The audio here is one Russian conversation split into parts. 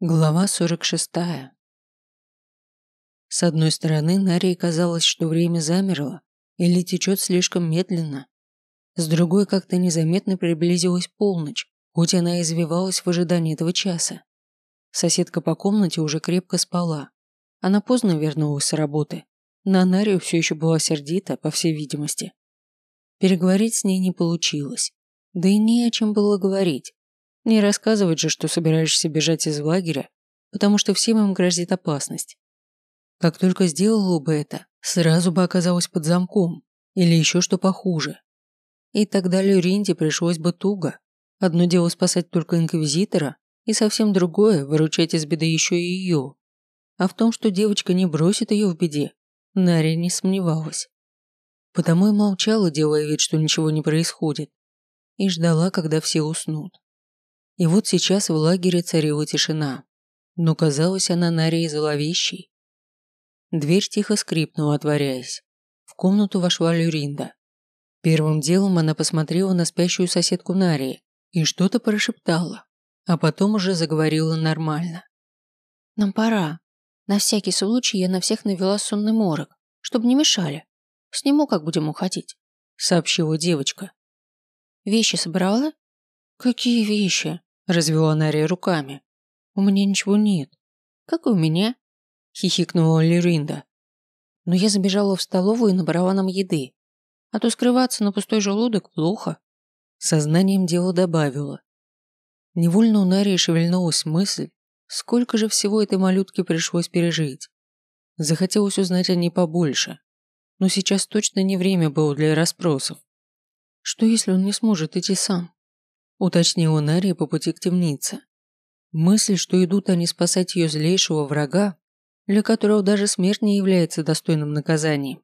Глава 46. С одной стороны, Нарии казалось, что время замерло или течет слишком медленно. С другой, как-то незаметно приблизилась полночь, хоть она извивалась в ожидании этого часа. Соседка по комнате уже крепко спала. Она поздно вернулась с работы. На Нарию все еще была сердита, по всей видимости. Переговорить с ней не получилось. Да и не о чем было говорить. Не рассказывать же, что собираешься бежать из лагеря, потому что всем им грозит опасность. Как только сделала бы это, сразу бы оказалась под замком или еще что похуже. И тогда Люринде пришлось бы туго. Одно дело спасать только Инквизитора, и совсем другое – выручать из беды еще и ее. А в том, что девочка не бросит ее в беде, Наря не сомневалась. Потому и молчала, делая вид, что ничего не происходит, и ждала, когда все уснут. И вот сейчас в лагере царила тишина, но казалась она Нарии зловещей. Дверь тихо скрипнула, отворяясь. В комнату вошла Люринда. Первым делом она посмотрела на спящую соседку Нарии и что-то прошептала, а потом уже заговорила нормально. «Нам пора. На всякий случай я на всех навела сонный морок, чтобы не мешали. Сниму, как будем уходить», — сообщила девочка. «Вещи собрала?» «Какие вещи?» Развела Нария руками. «У меня ничего нет». «Как и у меня?» Хихикнула Лиринда. Но я забежала в столовую и набрала нам еды. А то скрываться на пустой желудок плохо. Сознанием дела добавила. Невольно у Нарии шевельнулась мысль, сколько же всего этой малютке пришлось пережить. Захотелось узнать о ней побольше. Но сейчас точно не время было для расспросов. Что если он не сможет идти сам? Уточнила Нария по пути к темнице. Мысль, что идут они спасать ее злейшего врага, для которого даже смерть не является достойным наказанием,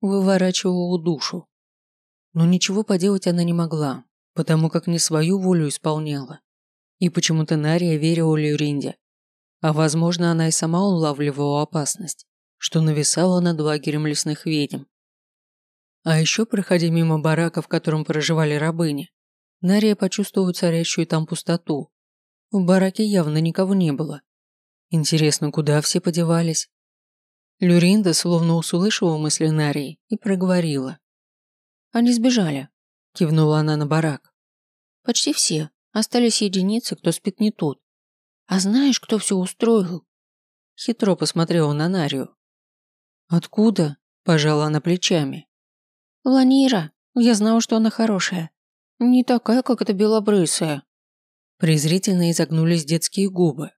выворачивала душу. Но ничего поделать она не могла, потому как не свою волю исполняла. И почему-то Нария верила Люринде. А возможно, она и сама улавливала опасность, что нависала над лагерем лесных ведьм. А еще, проходя мимо барака, в котором проживали рабыни, Нария почувствовала царящую там пустоту. В бараке явно никого не было. Интересно, куда все подевались? Люринда словно услышала мысли Нарии и проговорила. «Они сбежали», – кивнула она на барак. «Почти все. Остались единицы, кто спит не тут. А знаешь, кто все устроил?» Хитро посмотрела на Нарию. «Откуда?» – пожала она плечами. «Ланира. Я знала, что она хорошая. Не такая, как эта белобрысая. Презрительно изогнулись детские губы.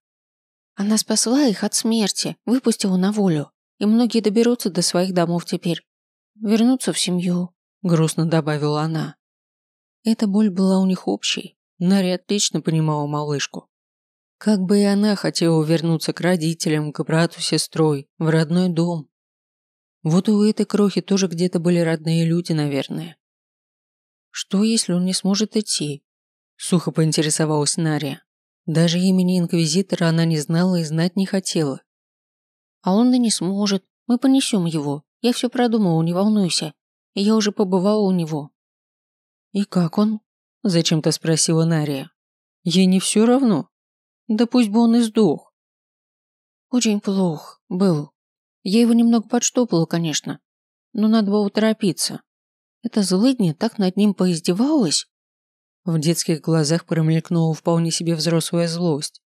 Она спасла их от смерти, выпустила на волю. И многие доберутся до своих домов теперь. Вернутся в семью, грустно добавила она. Эта боль была у них общей. Нари отлично понимала малышку. Как бы и она хотела вернуться к родителям, к брату, сестрой, в родной дом. Вот у этой крохи тоже где-то были родные люди, наверное. Что, если он не сможет идти? Сухо поинтересовалась Нария. Даже имени Инквизитора она не знала и знать не хотела. А он и не сможет. Мы понесем его. Я все продумала, не волнуйся. Я уже побывала у него. И как он? Зачем-то спросила Нария. Ей не все равно. Да пусть бы он и сдох. Очень плох был. Я его немного подштопала, конечно. Но надо было торопиться. Эта злыдня так над ним поиздевалась. В детских глазах промелькнула вполне себе взрослая злость.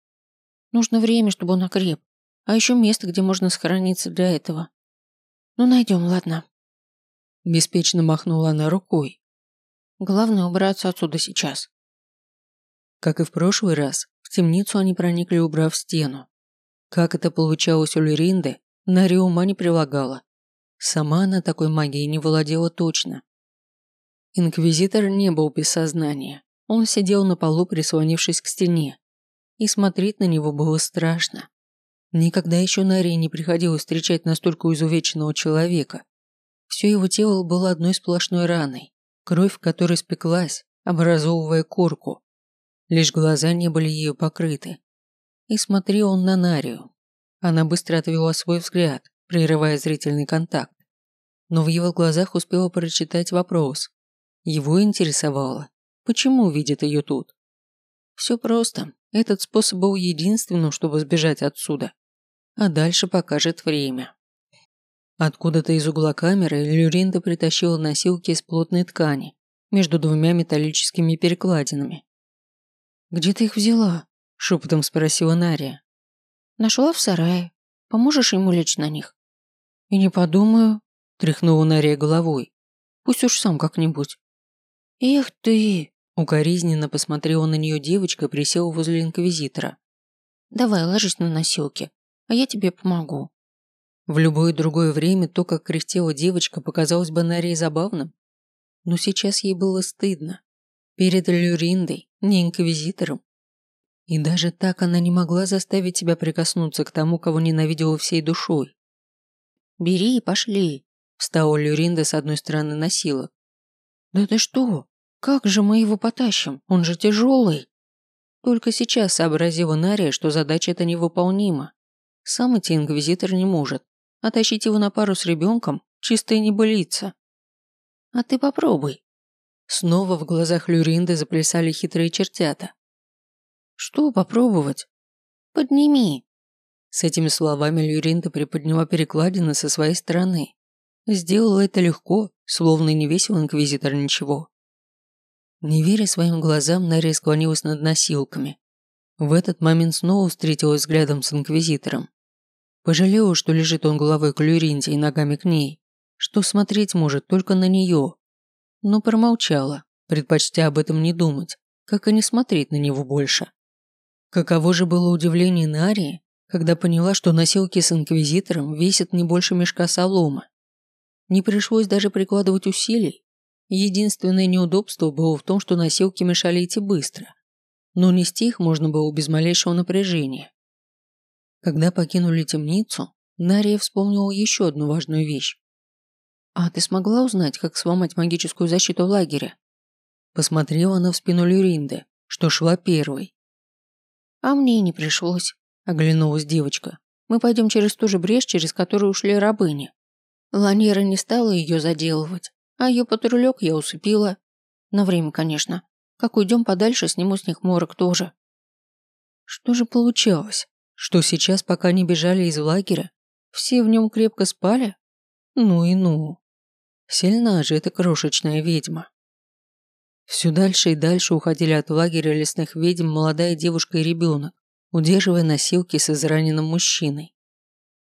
Нужно время, чтобы он окреп. А еще место, где можно сохраниться для этого. Ну, найдем, ладно. Беспечно махнула она рукой. Главное убраться отсюда сейчас. Как и в прошлый раз, в темницу они проникли, убрав стену. Как это получалось у Леринды, Нари ума не прилагала. Сама она такой магией не владела точно. Инквизитор не был без сознания. Он сидел на полу, прислонившись к стене. И смотреть на него было страшно. Никогда еще на арене не приходилось встречать настолько изувеченного человека. Все его тело было одной сплошной раной, кровь которой спеклась, образовывая корку. Лишь глаза не были ею покрыты. И смотрел он на Нарию. Она быстро отвела свой взгляд, прерывая зрительный контакт. Но в его глазах успела прочитать вопрос, его интересовало, почему видит ее тут. Все просто. Этот способ был единственным, чтобы сбежать отсюда. А дальше покажет время. Откуда-то из угла камеры Люринда притащила носилки из плотной ткани между двумя металлическими перекладинами. «Где ты их взяла?» – шепотом спросила Нария. «Нашла в сарае. Поможешь ему лечь на них?» «И не подумаю», – тряхнула Нария головой. «Пусть уж сам как-нибудь». «Эх ты!» – укоризненно посмотрела на нее девочка и присела возле инквизитора. «Давай, ложись на носилки, а я тебе помогу». В любое другое время то, как кряхтела девочка, показалось бы Нарии забавным. Но сейчас ей было стыдно. Перед Люриндой, не инквизитором. И даже так она не могла заставить себя прикоснуться к тому, кого ненавидела всей душой. «Бери и пошли», – встала Люринда с одной стороны носилок. «Да ты что? Как же мы его потащим? Он же тяжелый!» Только сейчас сообразила Нария, что задача эта невыполнима. Сам идти инквизитор не может, а тащить его на пару с ребенком – чистая небылица. «А ты попробуй», Снова в глазах Люринды заплясали хитрые чертята. «Что попробовать?» «Подними!» С этими словами Люринда приподняла перекладины со своей стороны. Сделала это легко, словно не весил инквизитор ничего. Не веря своим глазам, Нария склонилась над носилками. В этот момент снова встретилась взглядом с инквизитором. Пожалела, что лежит он головой к Люринде и ногами к ней, что смотреть может только на нее, но промолчала, предпочтя об этом не думать, как и не смотреть на него больше. Каково же было удивление Нарии, когда поняла, что носилки с инквизитором весят не больше мешка соломы. Не пришлось даже прикладывать усилий. Единственное неудобство было в том, что носилки мешали идти быстро, но нести их можно было без малейшего напряжения. Когда покинули темницу, Нария вспомнила еще одну важную вещь. «А ты смогла узнать, как сломать магическую защиту в лагере?» Посмотрела она в спину Люринды, что шла первой. «А мне не пришлось», – оглянулась девочка. «Мы пойдем через ту же брешь, через которую ушли рабыни. Ланера не стала ее заделывать, а ее патрулек я усыпила. На время, конечно. Как уйдем подальше, сниму с них морок тоже». Что же получалось? Что сейчас, пока не бежали из лагеря, все в нем крепко спали? Ну и ну. Сильна же эта крошечная ведьма. Все дальше и дальше уходили от лагеря лесных ведьм молодая девушка и ребенок, удерживая носилки с израненным мужчиной.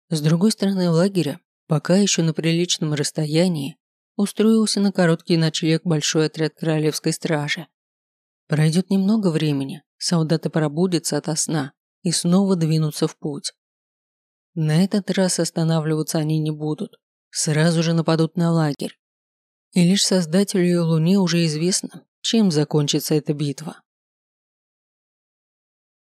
С другой стороны лагеря, пока еще на приличном расстоянии, устроился на короткий ночлег большой отряд королевской стражи. Пройдет немного времени, солдаты пробудятся ото сна и снова двинутся в путь. На этот раз останавливаться они не будут сразу же нападут на лагерь. И лишь создателю Луне уже известно, чем закончится эта битва.